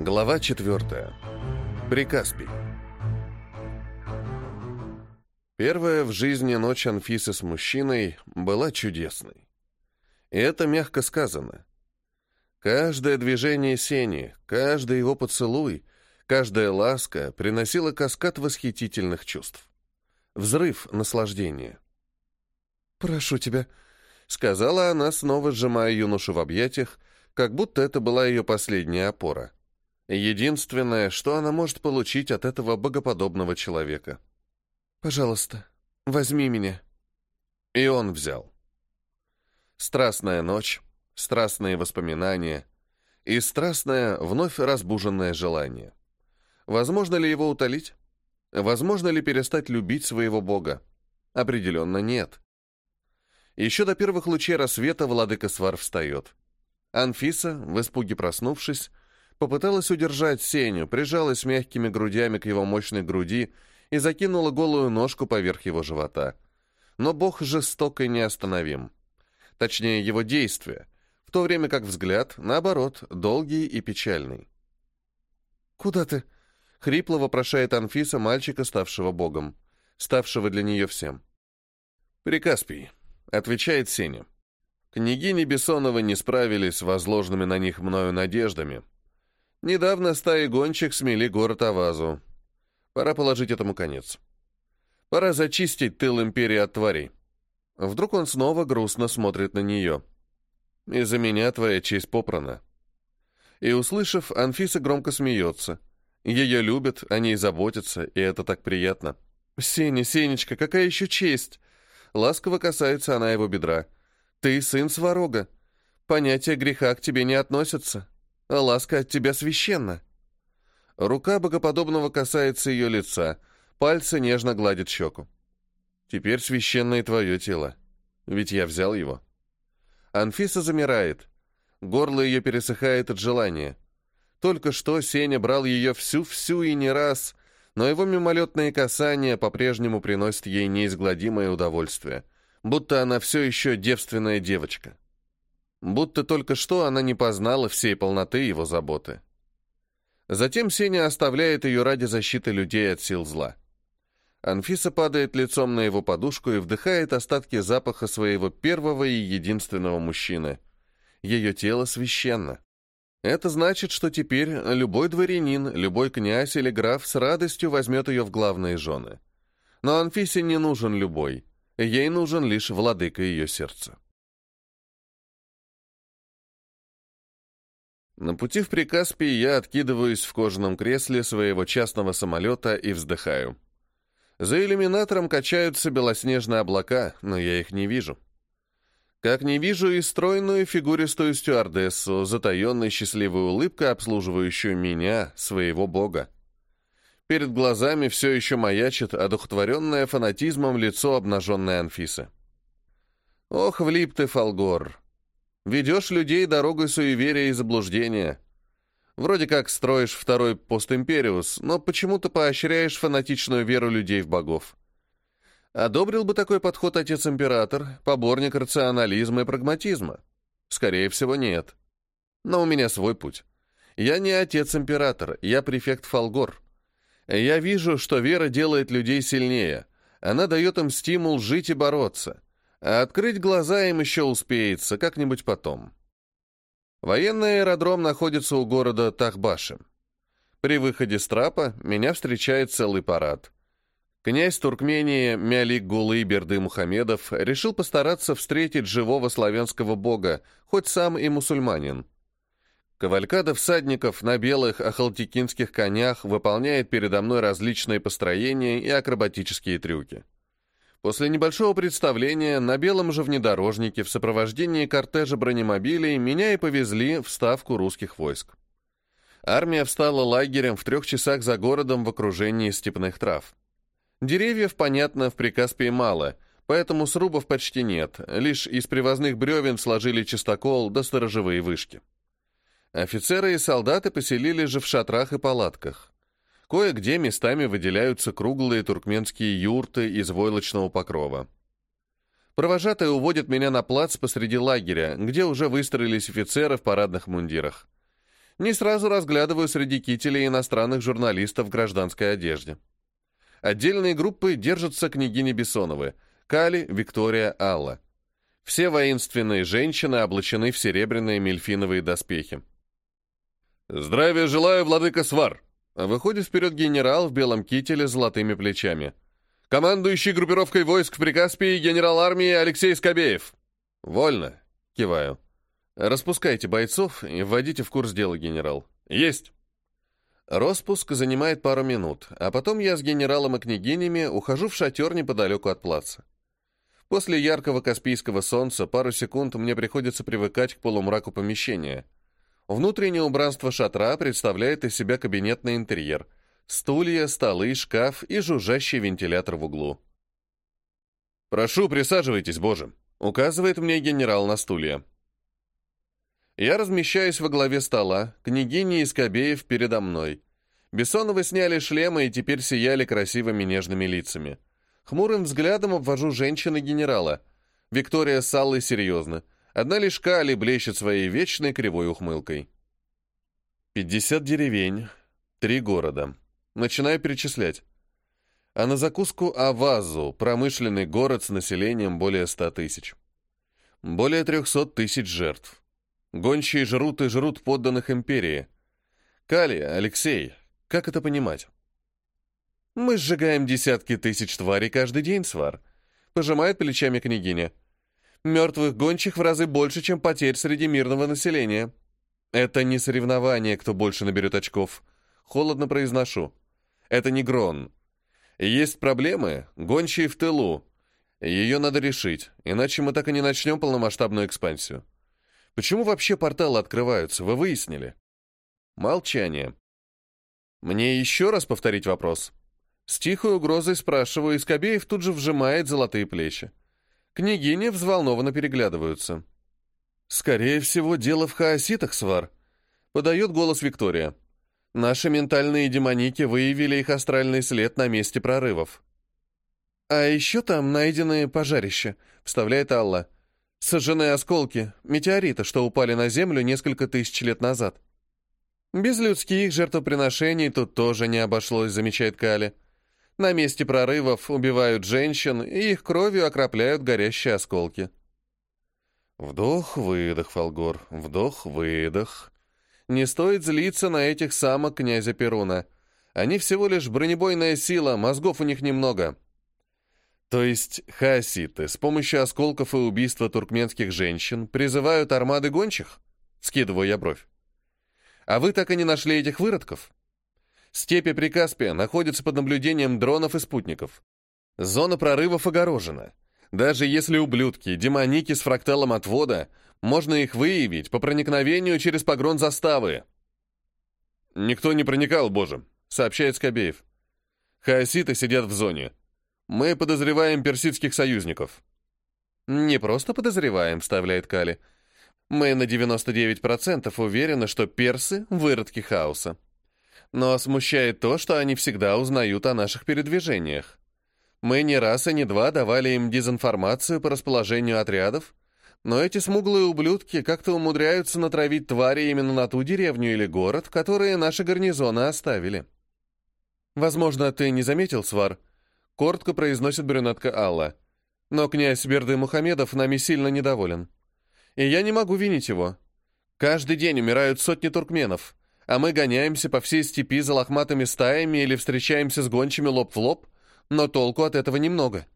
Глава 4. Прикаспий. Первая в жизни ночь Анфисы с мужчиной была чудесной. И это мягко сказано. Каждое движение Сени, каждый его поцелуй, каждая ласка приносила каскад восхитительных чувств. Взрыв наслаждения. «Прошу тебя», — сказала она, снова сжимая юношу в объятиях, как будто это была ее последняя опора. Единственное, что она может получить от этого богоподобного человека. «Пожалуйста, возьми меня». И он взял. Страстная ночь, страстные воспоминания и страстное, вновь разбуженное желание. Возможно ли его утолить? Возможно ли перестать любить своего Бога? Определенно нет. Еще до первых лучей рассвета владыка Свар встает. Анфиса, в испуге проснувшись, Попыталась удержать Сеню, прижалась мягкими грудями к его мощной груди и закинула голую ножку поверх его живота. Но Бог жесток и неостановим. Точнее, его действия, в то время как взгляд, наоборот, долгий и печальный. «Куда ты?» — хрипло вопрошает Анфиса мальчика, ставшего Богом, ставшего для нее всем. «Прикаспий», — отвечает Сеня. Княгини Бессоновы не справились с возложенными на них мною надеждами, Недавно стаи гончих смели город Авазу. Пора положить этому конец. Пора зачистить тыл империи от тварей. Вдруг он снова грустно смотрит на нее. «Из-за меня твоя честь попрана». И, услышав, Анфиса громко смеется. Ее любят, о ней заботятся, и это так приятно. «Сеня, Сенечка, какая еще честь?» Ласково касается она его бедра. «Ты сын Сварога. Понятие греха к тебе не относятся. Ласка от тебя священна. Рука богоподобного касается ее лица, пальцы нежно гладят щеку. Теперь священно и твое тело, ведь я взял его. Анфиса замирает. Горло ее пересыхает от желания. Только что Сеня брал ее всю-всю и не раз, но его мимолетные касания по-прежнему приносят ей неизгладимое удовольствие, будто она все еще девственная девочка будто только что она не познала всей полноты его заботы. Затем Сеня оставляет ее ради защиты людей от сил зла. Анфиса падает лицом на его подушку и вдыхает остатки запаха своего первого и единственного мужчины. Ее тело священно. Это значит, что теперь любой дворянин, любой князь или граф с радостью возьмет ее в главные жены. Но Анфисе не нужен любой. Ей нужен лишь владыка ее сердца. На пути в Прикаспий я откидываюсь в кожаном кресле своего частного самолета и вздыхаю. За иллюминатором качаются белоснежные облака, но я их не вижу. Как не вижу и стройную фигуристую стюардессу, затаенной счастливой улыбкой, обслуживающую меня, своего бога. Перед глазами все еще маячит одухотворенное фанатизмом лицо обнаженной Анфисы. Ох, влип ты, Фолгор! Ведешь людей дорогой суеверия и заблуждения. Вроде как строишь второй постимпериус, но почему-то поощряешь фанатичную веру людей в богов. Одобрил бы такой подход отец-император, поборник рационализма и прагматизма? Скорее всего, нет. Но у меня свой путь. Я не отец-император, я префект Фолгор. Я вижу, что вера делает людей сильнее. Она дает им стимул жить и бороться. А открыть глаза им еще успеется, как-нибудь потом. Военный аэродром находится у города Тахбаши. При выходе с трапа меня встречает целый парад. Князь Туркмении Мялик Гулы Берды Мухамедов решил постараться встретить живого славянского бога, хоть сам и мусульманин. Кавалькада всадников на белых ахалтикинских конях выполняет передо мной различные построения и акробатические трюки. После небольшого представления на белом же внедорожнике в сопровождении кортежа бронемобилей меня и повезли в ставку русских войск. Армия встала лагерем в трех часах за городом в окружении степных трав. Деревьев, понятно, в Прикаспии мало, поэтому срубов почти нет, лишь из привозных бревен сложили чистокол да сторожевые вышки. Офицеры и солдаты поселили же в шатрах и палатках. Кое-где местами выделяются круглые туркменские юрты из войлочного покрова. Провожатые уводят меня на плац посреди лагеря, где уже выстроились офицеры в парадных мундирах. Не сразу разглядываю среди кителей иностранных журналистов в гражданской одежде. Отдельные группы держатся княгини Бессоновы, Кали, Виктория, Алла. Все воинственные женщины облачены в серебряные мельфиновые доспехи. «Здравия желаю, владыка Свар!» Выходит вперед генерал в белом кителе с золотыми плечами. «Командующий группировкой войск в Прикаспии генерал армии Алексей Скобеев!» «Вольно!» — киваю. «Распускайте бойцов и вводите в курс дела, генерал». «Есть!» Роспуск занимает пару минут, а потом я с генералом и княгинями ухожу в шатер неподалеку от плаца. После яркого каспийского солнца пару секунд мне приходится привыкать к полумраку помещения. Внутреннее убранство шатра представляет из себя кабинетный интерьер. Стулья, столы, шкаф и жужжащий вентилятор в углу. «Прошу, присаживайтесь, Боже», — указывает мне генерал на стулья. Я размещаюсь во главе стола, княгини и передо мной. Бессоновы сняли шлемы и теперь сияли красивыми нежными лицами. Хмурым взглядом обвожу женщины генерала. Виктория с Аллой серьезно. Одна лишь Кали блещет своей вечной кривой ухмылкой. Пятьдесят деревень, три города. Начинаю перечислять. А на закуску Авазу, промышленный город с населением более ста тысяч. Более трехсот тысяч жертв. Гончие жрут и жрут подданных империи. Кали, Алексей, как это понимать? Мы сжигаем десятки тысяч тварей каждый день, Свар. Пожимает плечами княгиня. Мертвых гончих в разы больше, чем потерь среди мирного населения. Это не соревнование, кто больше наберет очков. Холодно произношу. Это не грон. Есть проблемы, гончие в тылу. Ее надо решить, иначе мы так и не начнем полномасштабную экспансию. Почему вообще порталы открываются, вы выяснили? Молчание. Мне еще раз повторить вопрос. С тихой угрозой спрашиваю, и Скобеев тут же вжимает золотые плечи. Княгини взволнованно переглядываются. «Скорее всего, дело в хаоситах, Свар», — подает голос Виктория. «Наши ментальные демоники выявили их астральный след на месте прорывов». «А еще там найдены пожарища», — вставляет Алла. Сожжены осколки, метеорита, что упали на Землю несколько тысяч лет назад. Без людских жертвоприношений тут тоже не обошлось, замечает Кали. На месте прорывов убивают женщин, и их кровью окропляют горящие осколки. Вдох-выдох, Фолгор, вдох-выдох. Не стоит злиться на этих самок князя Перуна. Они всего лишь бронебойная сила, мозгов у них немного. То есть хаоситы с помощью осколков и убийства туркменских женщин призывают армады гончих? Скидываю я бровь. А вы так и не нашли этих выродков? Степи Прикаспия находятся под наблюдением дронов и спутников. Зона прорывов огорожена. Даже если ублюдки, демоники с фракталом отвода, можно их выявить по проникновению через погрон заставы. «Никто не проникал, боже», — сообщает Скобеев. «Хаоситы сидят в зоне. Мы подозреваем персидских союзников». «Не просто подозреваем», — вставляет Кали. «Мы на 99% уверены, что персы — выродки хаоса. Но смущает то, что они всегда узнают о наших передвижениях. Мы не раз и не два давали им дезинформацию по расположению отрядов, но эти смуглые ублюдки как-то умудряются натравить твари именно на ту деревню или город, которые наши гарнизоны оставили. Возможно, ты не заметил, Свар, Коротко произносит брюнетка Алла. Но князь Берды Мухамедов нами сильно недоволен. И я не могу винить его. Каждый день умирают сотни туркменов, а мы гоняемся по всей степи за лохматыми стаями или встречаемся с гончими лоб в лоб, но толку от этого немного.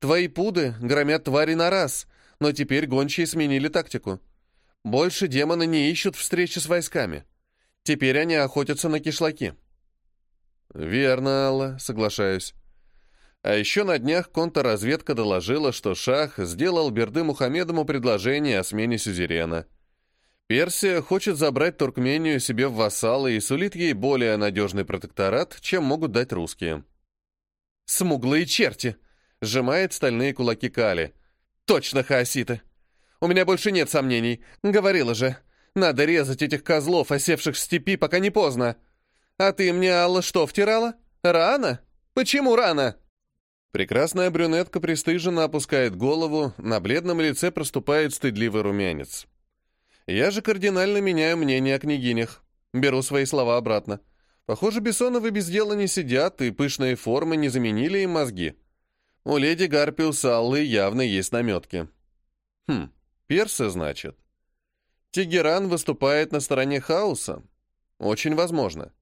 Твои пуды громят твари на раз, но теперь гончие сменили тактику. Больше демоны не ищут встречи с войсками. Теперь они охотятся на кишлаки. «Верно, Алла, соглашаюсь. А еще на днях контрразведка доложила, что Шах сделал Берды Мухаммедому предложение о смене сюзерена. Персия хочет забрать Туркмению себе в вассалы и сулит ей более надежный протекторат, чем могут дать русские. «Смуглые черти!» — сжимает стальные кулаки Кали. «Точно хаоситы! У меня больше нет сомнений. Говорила же, надо резать этих козлов, осевших в степи, пока не поздно. А ты мне, Алла, что втирала? Рано? Почему рано?» Прекрасная брюнетка пристыженно опускает голову, на бледном лице проступает стыдливый румянец. Я же кардинально меняю мнение о княгинях. Беру свои слова обратно. Похоже, Бессоновы без дела не сидят, и пышные формы не заменили им мозги. У леди Гарпиус Аллы явно есть наметки. Хм, персы, значит. Тегеран выступает на стороне хаоса? Очень возможно.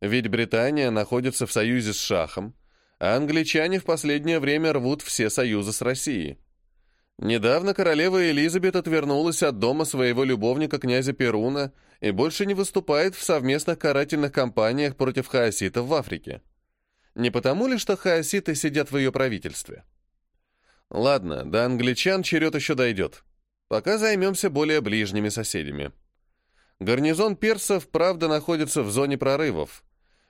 Ведь Британия находится в союзе с Шахом, а англичане в последнее время рвут все союзы с Россией. Недавно королева Элизабет отвернулась от дома своего любовника князя Перуна и больше не выступает в совместных карательных кампаниях против хаоситов в Африке. Не потому ли, что хаоситы сидят в ее правительстве? Ладно, до англичан черед еще дойдет. Пока займемся более ближними соседями. Гарнизон персов, правда, находится в зоне прорывов.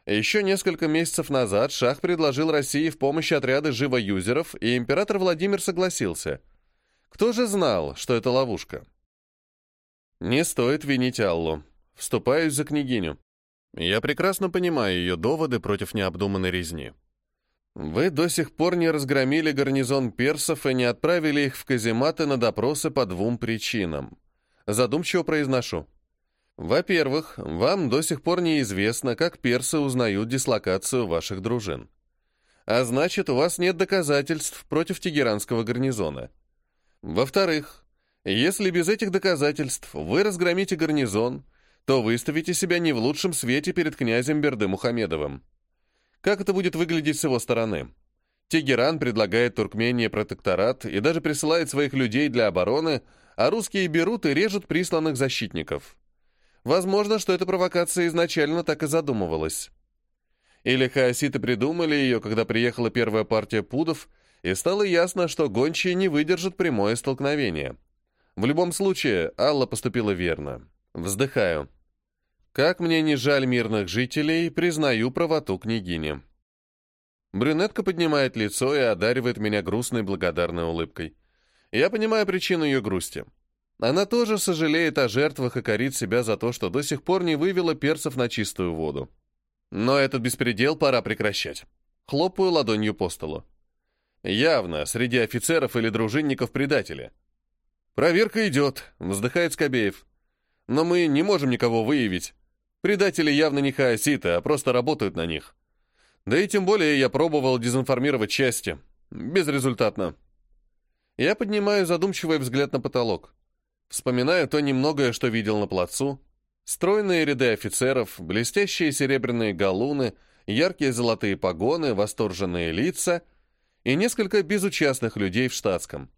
Еще несколько месяцев назад Шах предложил России в помощь отряды живоюзеров, и император Владимир согласился. Кто же знал, что это ловушка? Не стоит винить Аллу. Вступаюсь за княгиню. Я прекрасно понимаю ее доводы против необдуманной резни. Вы до сих пор не разгромили гарнизон персов и не отправили их в казематы на допросы по двум причинам. Задумчиво произношу. Во-первых, вам до сих пор неизвестно, как персы узнают дислокацию ваших дружин. А значит, у вас нет доказательств против тегеранского гарнизона. Во-вторых, если без этих доказательств вы разгромите гарнизон, то выставите себя не в лучшем свете перед князем Берды Мухамедовым. Как это будет выглядеть с его стороны? Тегеран предлагает Туркмении протекторат и даже присылает своих людей для обороны, а русские берут и режут присланных защитников. Возможно, что эта провокация изначально так и задумывалась. Или хаоситы придумали ее, когда приехала первая партия пудов, и стало ясно, что гончие не выдержат прямое столкновение. В любом случае, Алла поступила верно. Вздыхаю. Как мне не жаль мирных жителей, признаю правоту княгини. Брюнетка поднимает лицо и одаривает меня грустной благодарной улыбкой. Я понимаю причину ее грусти. Она тоже сожалеет о жертвах и корит себя за то, что до сих пор не вывела перцев на чистую воду. Но этот беспредел пора прекращать. Хлопаю ладонью по столу. Явно, среди офицеров или дружинников предатели. «Проверка идет», — вздыхает Скобеев. Но мы не можем никого выявить. Предатели явно не хаоситы, а просто работают на них. Да и тем более я пробовал дезинформировать части. Безрезультатно. Я поднимаю задумчивый взгляд на потолок. Вспоминаю то немногое, что видел на плацу. Стройные ряды офицеров, блестящие серебряные галуны, яркие золотые погоны, восторженные лица и несколько безучастных людей в штатском.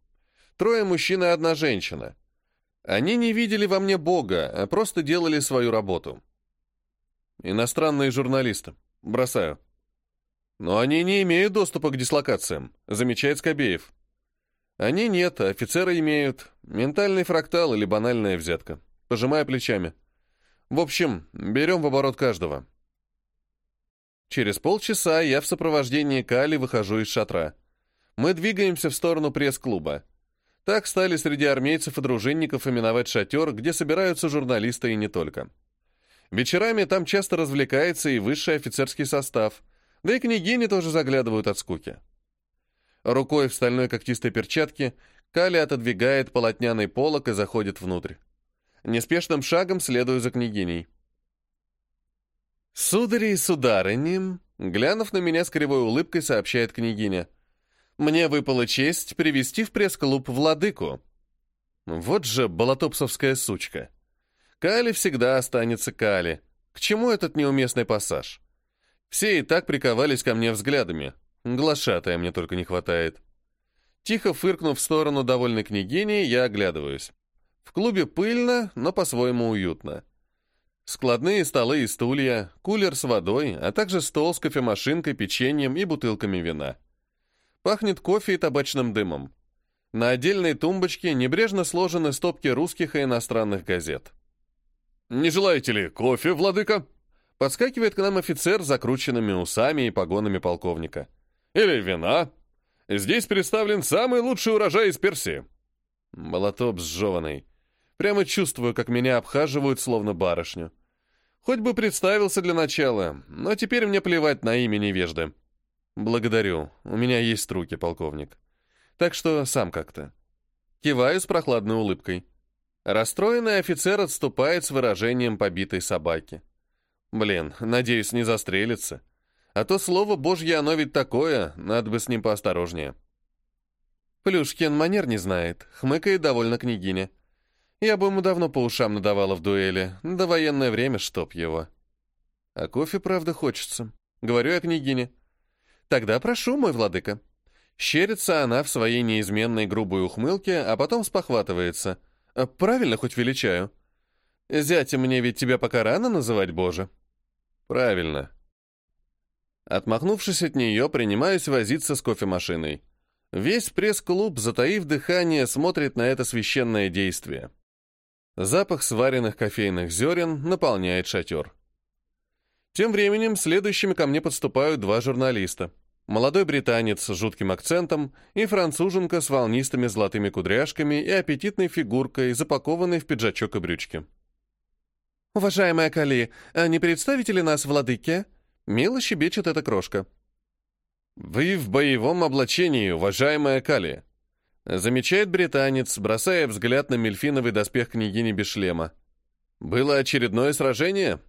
Трое мужчин и одна женщина. Они не видели во мне Бога, а просто делали свою работу. Иностранные журналисты. Бросаю. Но они не имеют доступа к дислокациям, замечает Скобеев. Они нет, офицеры имеют. Ментальный фрактал или банальная взятка. Пожимая плечами. В общем, берем в оборот каждого. Через полчаса я в сопровождении Кали выхожу из шатра. Мы двигаемся в сторону пресс-клуба. Так стали среди армейцев и дружинников именовать шатер, где собираются журналисты и не только. Вечерами там часто развлекается и высший офицерский состав, да и княгини тоже заглядывают от скуки. Рукой в стальной когтистой перчатке Кали отодвигает полотняный полок и заходит внутрь. Неспешным шагом следую за княгиней. «Судари и сударыни», глянув на меня с кривой улыбкой, сообщает княгиня — мне выпала честь привести в пресс-клуб Владыку. Вот же болотопсовская сучка. Кали всегда останется Кали. К чему этот неуместный пассаж? Все и так приковались ко мне взглядами. Глашатая мне только не хватает. Тихо фыркнув в сторону довольной княгини, я оглядываюсь. В клубе пыльно, но по-своему уютно. Складные столы и стулья, кулер с водой, а также стол с кофемашинкой, печеньем и бутылками вина. Пахнет кофе и табачным дымом. На отдельной тумбочке небрежно сложены стопки русских и иностранных газет. «Не желаете ли кофе, владыка?» Подскакивает к нам офицер с закрученными усами и погонами полковника. «Или вина? Здесь представлен самый лучший урожай из Персии». Молотоп сжеванный. Прямо чувствую, как меня обхаживают, словно барышню. Хоть бы представился для начала, но теперь мне плевать на имя невежды. «Благодарю. У меня есть руки, полковник. Так что сам как-то». Киваю с прохладной улыбкой. Расстроенный офицер отступает с выражением побитой собаки. Блин, надеюсь, не застрелится. А то слово божье оно ведь такое, надо бы с ним поосторожнее. Плюшкин манер не знает, хмыкает довольно княгиня. Я бы ему давно по ушам надавала в дуэли, до военное время чтоб его. А кофе, правда, хочется. Говорю я княгине. Тогда прошу, мой владыка. Щерится она в своей неизменной грубой ухмылке, а потом спохватывается. «А правильно хоть величаю. Зятя мне ведь тебя пока рано называть, Боже. Правильно. Отмахнувшись от нее, принимаюсь возиться с кофемашиной. Весь пресс-клуб, затаив дыхание, смотрит на это священное действие. Запах сваренных кофейных зерен наполняет шатер. Тем временем следующими ко мне подступают два журналиста. Молодой британец с жутким акцентом и француженка с волнистыми золотыми кудряшками и аппетитной фигуркой, запакованной в пиджачок и брючки. «Уважаемая Кали, а не представите ли нас владыке?» Мило щебечет эта крошка. «Вы в боевом облачении, уважаемая Кали», замечает британец, бросая взгляд на мельфиновый доспех княгини без шлема. «Было очередное сражение?»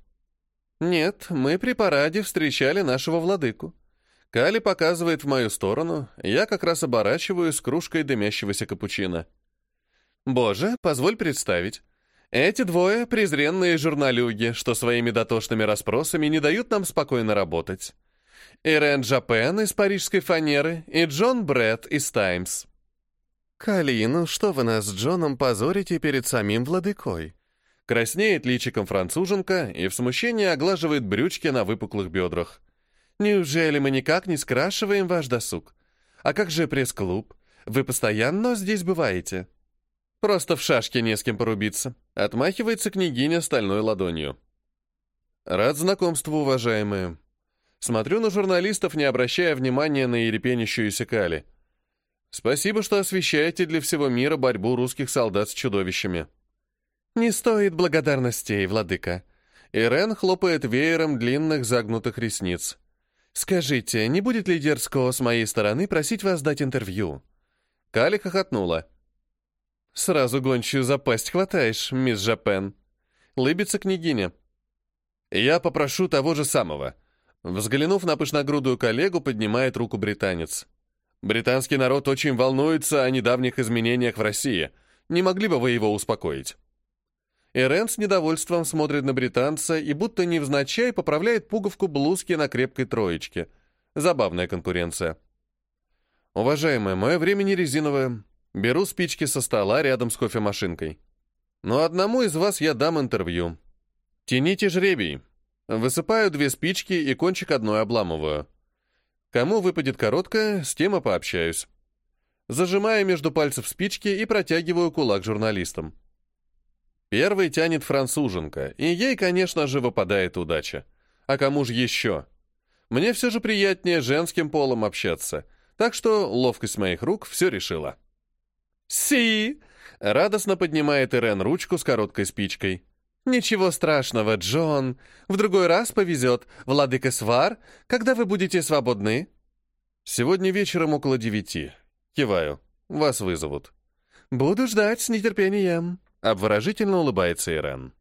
«Нет, мы при параде встречали нашего владыку». Кали показывает в мою сторону, я как раз оборачиваюсь с кружкой дымящегося капучино. «Боже, позволь представить. Эти двое — презренные журналюги, что своими дотошными расспросами не дают нам спокойно работать. Ирен Джапен из парижской фанеры и Джон Бретт из «Таймс». «Кали, ну что вы нас с Джоном позорите перед самим владыкой?» Краснеет личиком француженка и в смущении оглаживает брючки на выпуклых бедрах. «Неужели мы никак не скрашиваем ваш досуг? А как же пресс-клуб? Вы постоянно здесь бываете?» «Просто в шашке не с кем порубиться», — отмахивается княгиня стальной ладонью. «Рад знакомству, уважаемые. Смотрю на журналистов, не обращая внимания на ерепенящуюся Кали. Спасибо, что освещаете для всего мира борьбу русских солдат с чудовищами». «Не стоит благодарностей, владыка». Ирен хлопает веером длинных загнутых ресниц. «Скажите, не будет ли дерзко с моей стороны просить вас дать интервью?» Кали хохотнула. «Сразу гончую за пасть хватаешь, мисс Жапен». Лыбится княгиня. «Я попрошу того же самого». Взглянув на пышногрудую коллегу, поднимает руку британец. «Британский народ очень волнуется о недавних изменениях в России. Не могли бы вы его успокоить?» Ирен с недовольством смотрит на британца и будто невзначай поправляет пуговку блузки на крепкой троечке. Забавная конкуренция. «Уважаемая, мое время не резиновое. Беру спички со стола рядом с кофемашинкой. Но одному из вас я дам интервью. Тяните жребий. Высыпаю две спички и кончик одной обламываю. Кому выпадет короткая, с тем и пообщаюсь. Зажимаю между пальцев спички и протягиваю кулак журналистам. Первый тянет француженка, и ей, конечно же, выпадает удача. А кому же еще? Мне все же приятнее женским полом общаться, так что ловкость моих рук все решила. «Си!» — радостно поднимает Ирен ручку с короткой спичкой. «Ничего страшного, Джон. В другой раз повезет. Владыка Свар, когда вы будете свободны?» «Сегодня вечером около девяти. Киваю. Вас вызовут». «Буду ждать с нетерпением», — обворожительно улыбается Ирен.